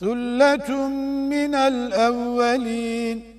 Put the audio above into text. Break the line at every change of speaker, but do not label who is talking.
ثُلَّةٌ مِّنَ الْأَوَّلِينَ